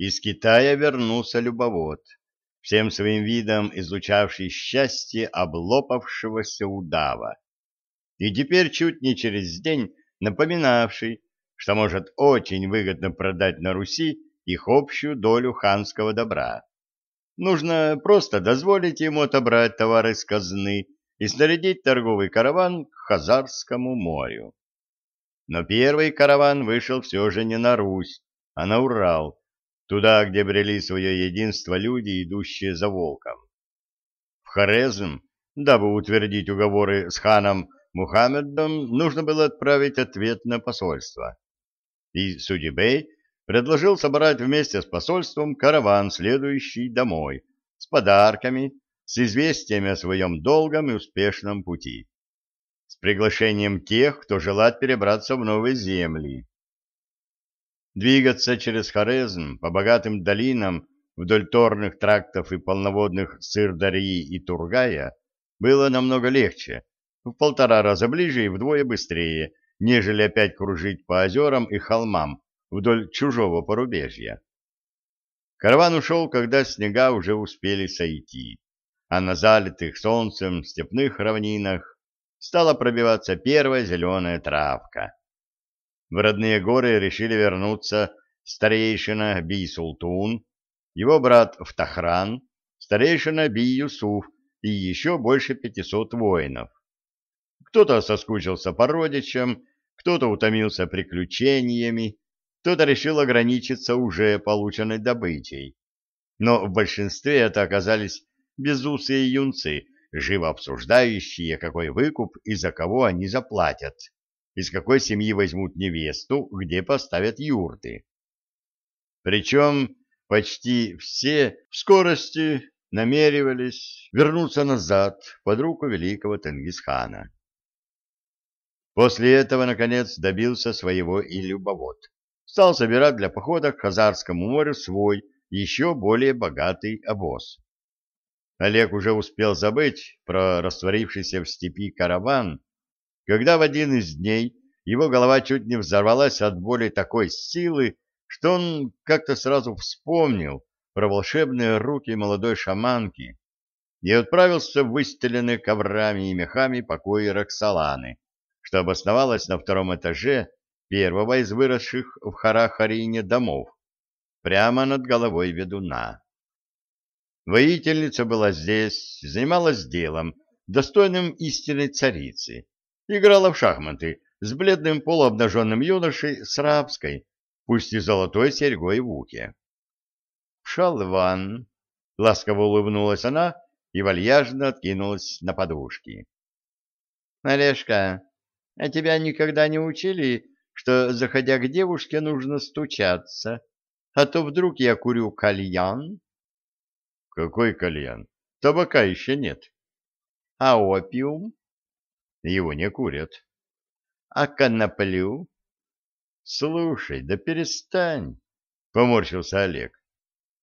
из Китая вернулся любовод, всем своим видом излучавший счастье облопавшегося удава, и теперь чуть не через день напоминавший, что может очень выгодно продать на Руси их общую долю ханского добра. Нужно просто дозволить ему отобрать товары из казны и снарядить торговый караван к Хазарскому морю. Но первый караван вышел все же не на Русь, а на Урал, туда, где брели свое единство люди, идущие за волком. В Хорезм, дабы утвердить уговоры с ханом Мухаммедом, нужно было отправить ответ на посольство. И Судибей предложил собрать вместе с посольством караван, следующий домой, с подарками, с известиями о своем долгом и успешном пути, с приглашением тех, кто желает перебраться в новые земли. Двигаться через Хорезм по богатым долинам вдоль торных трактов и полноводных Сырдарьи и Тургая было намного легче, в полтора раза ближе и вдвое быстрее, нежели опять кружить по озерам и холмам вдоль чужого порубежья. Караван ушел, когда снега уже успели сойти, а на залитых солнцем степных равнинах стала пробиваться первая зеленая травка. В родные горы решили вернуться старейшина Би-Султун, его брат Втахран, старейшина Би-Юсуф и еще больше пятисот воинов. Кто-то соскучился по родичам, кто-то утомился приключениями, кто-то решил ограничиться уже полученной добычей. Но в большинстве это оказались безусые юнцы, живо обсуждающие, какой выкуп и за кого они заплатят, из какой семьи возьмут невесту, где поставят юрты. Причем почти все в скорости намеревались вернуться назад под руку великого Тенгисхана. После этого, наконец, добился своего и любовод. Стал собирать для похода к Хазарскому морю свой, еще более богатый обоз. Олег уже успел забыть про растворившийся в степи караван, когда в один из дней его голова чуть не взорвалась от боли такой силы, что он как-то сразу вспомнил про волшебные руки молодой шаманки и отправился в выстеленные коврами и мехами покои Роксоланы, что обосновалась на втором этаже первого из выросших в Харахарине домов, прямо над головой ведуна. Воительница была здесь, занималась делом, достойным истинной царицы, играла в шахматы с бледным полуобнаженным юношей с рабской, пусть и золотой серьгой в ухе. «Шалван!» — ласково улыбнулась она и вальяжно откинулась на подушки. «Олежка, а тебя никогда не учили, что, заходя к девушке, нужно стучаться, а то вдруг я курю кальян? Какой кальян? Табака еще нет. А опиум? Его не курят. А коноплю? Слушай, да перестань, поморщился Олег.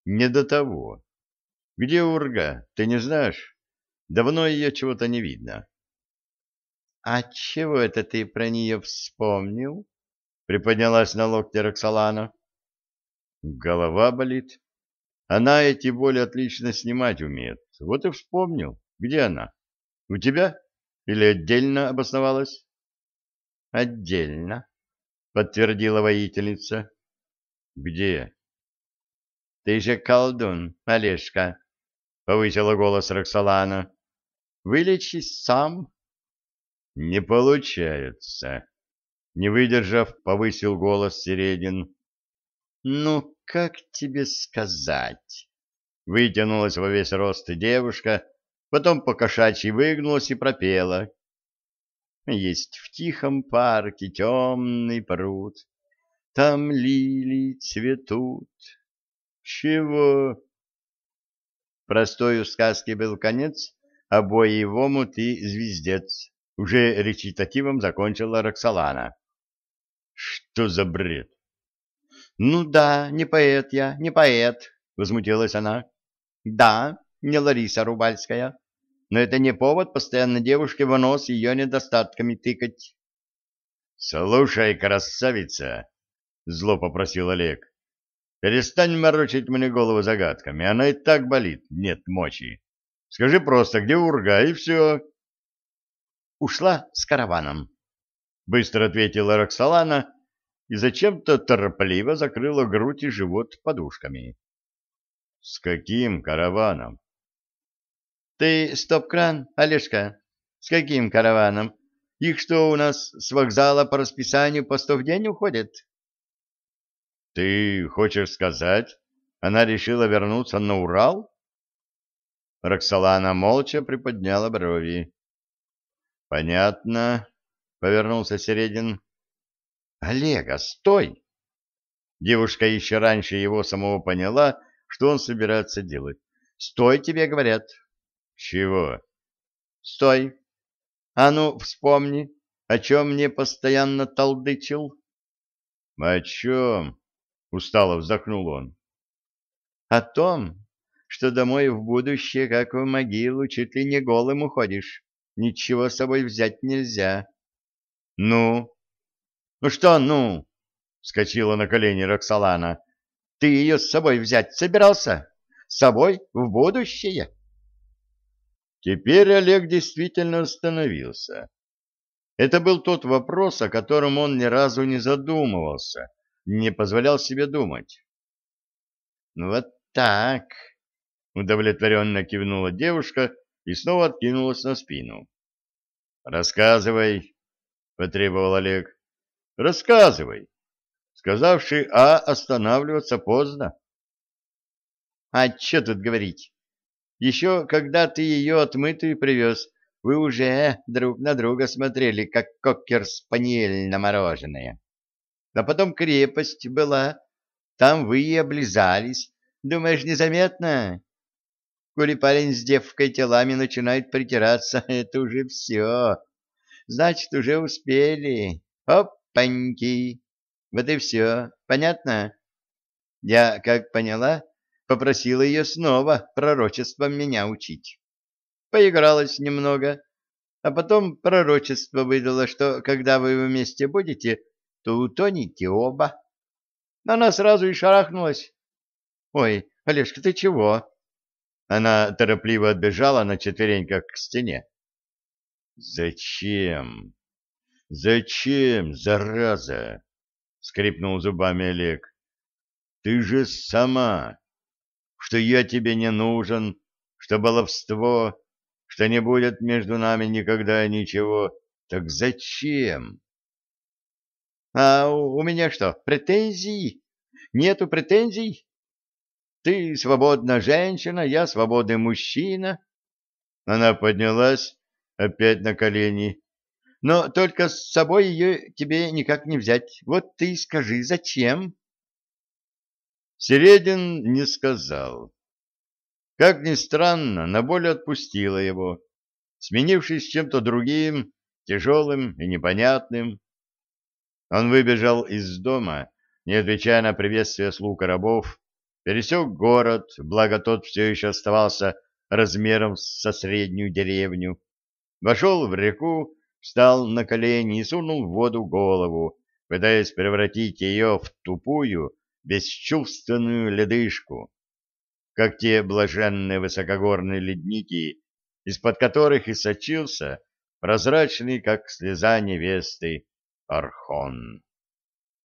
Не до того. Где Урга, ты не знаешь? Давно ее чего-то не видно. «А чего это ты про нее вспомнил?» — приподнялась на локте Роксолана. «Голова болит. Она эти боли отлично снимать умеет. Вот и вспомнил. Где она? У тебя? Или отдельно обосновалась?» «Отдельно», — подтвердила воительница. «Где?» «Ты же колдун, Олежка», — повысила голос Роксолана. «Вылечись сам». Не получается. Не выдержав, повысил голос Середин. Ну, как тебе сказать? Вытянулась во весь рост девушка, потом покошачьи выгнулась и пропела. Есть в тихом парке темный пруд, там лилии цветут. Чего? Простой у сказки был конец, а боевому ты звездец. Уже речитативом закончила Роксолана. Что за бред? Ну да, не поэт я, не поэт, возмутилась она. Да, не Лариса Рубальская. Но это не повод постоянно девушке в нос ее недостатками тыкать. Слушай, красавица, зло попросил Олег. Перестань морочить мне голову загадками, она и так болит, нет мочи. Скажи просто, где Урга, и все. Ушла с караваном, — быстро ответила Роксолана и зачем-то торопливо закрыла грудь и живот подушками. — С каким караваном? — Ты стоп-кран, Олежка, с каким караваном? Их что, у нас с вокзала по расписанию по сто в день уходит? — Ты хочешь сказать, она решила вернуться на Урал? Роксолана молча приподняла брови. — Понятно, — повернулся Середин. — Олега, стой! Девушка еще раньше его самого поняла, что он собирается делать. — Стой, тебе говорят. — Чего? — Стой. А ну, вспомни, о чем мне постоянно толдычил. — О чем? — устало вздохнул он. — О том, что домой в будущее, как в могилу, чуть ли не голым уходишь. Ничего с собой взять нельзя. — Ну? — Ну что «ну»? — скочила на колени Роксолана. — Ты ее с собой взять собирался? С собой в будущее? Теперь Олег действительно остановился. Это был тот вопрос, о котором он ни разу не задумывался, не позволял себе думать. — вот так, Удовлетворенно кивнула девушка и снова откинулась на спину. «Рассказывай», — потребовал Олег. «Рассказывай». Сказавший «А» останавливаться поздно. «А что тут говорить? Еще когда ты ее отмытую привез, вы уже друг на друга смотрели, как кокер-спаниель на мороженое. А потом крепость была, там вы и облизались. Думаешь, незаметно? Коли парень с девкой телами начинает притираться, это уже все. Значит, уже успели. Опаньки. Вот и все. Понятно? Я, как поняла, попросила ее снова пророчеством меня учить. Поигралась немного, а потом пророчество выдало, что когда вы вместе будете, то утонете оба. Она сразу и шарахнулась. Ой, Олежка, ты чего? Она торопливо отбежала на четвереньках к стене. «Зачем? Зачем, зараза?» — скрипнул зубами Олег. «Ты же сама, что я тебе не нужен, что баловство, что не будет между нами никогда ничего. Так зачем?» «А у меня что, претензий? Нету претензий?» Ты свободная женщина, я свободный мужчина. Она поднялась опять на колени. Но только с собой ее тебе никак не взять. Вот ты скажи, зачем? Середин не сказал. Как ни странно, на боль отпустила его, сменившись чем-то другим, тяжелым и непонятным. Он выбежал из дома, не отвечая на приветствие слуг рабов, пересек город, благо тот все еще оставался размером со среднюю деревню, вошел в реку, встал на колени и сунул в воду голову, пытаясь превратить ее в тупую, бесчувственную ледышку, как те блаженные высокогорные ледники, из-под которых и сочился прозрачный, как слеза невесты, архон.